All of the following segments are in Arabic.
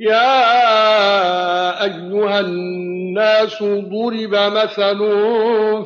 يا أيها الناس ضرب مثل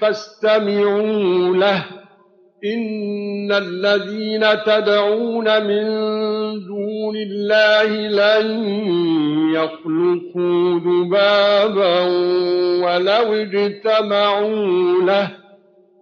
فاستمعوا له. إن الذين تدعون من دون الله لن يخلقوا ذبابا ولو اجتمعوا له.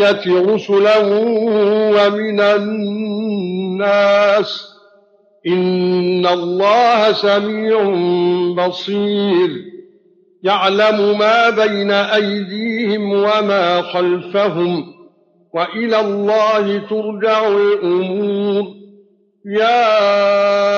الملائكه رسلا ومن الناس ان الله سميع بصير يعلم ما بين ايديهم وما خلفهم والى الله ترجع الأمور يا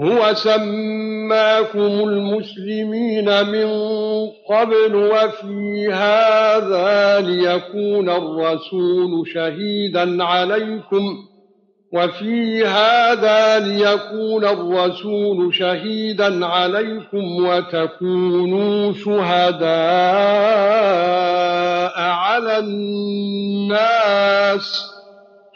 هو سماكم المسلمين من قبل وفي هذا ليكون الرسول شهيدا عليكم وفي هذا ليكون الرسول شهيدا عليكم وتكونوا شهداء على الناس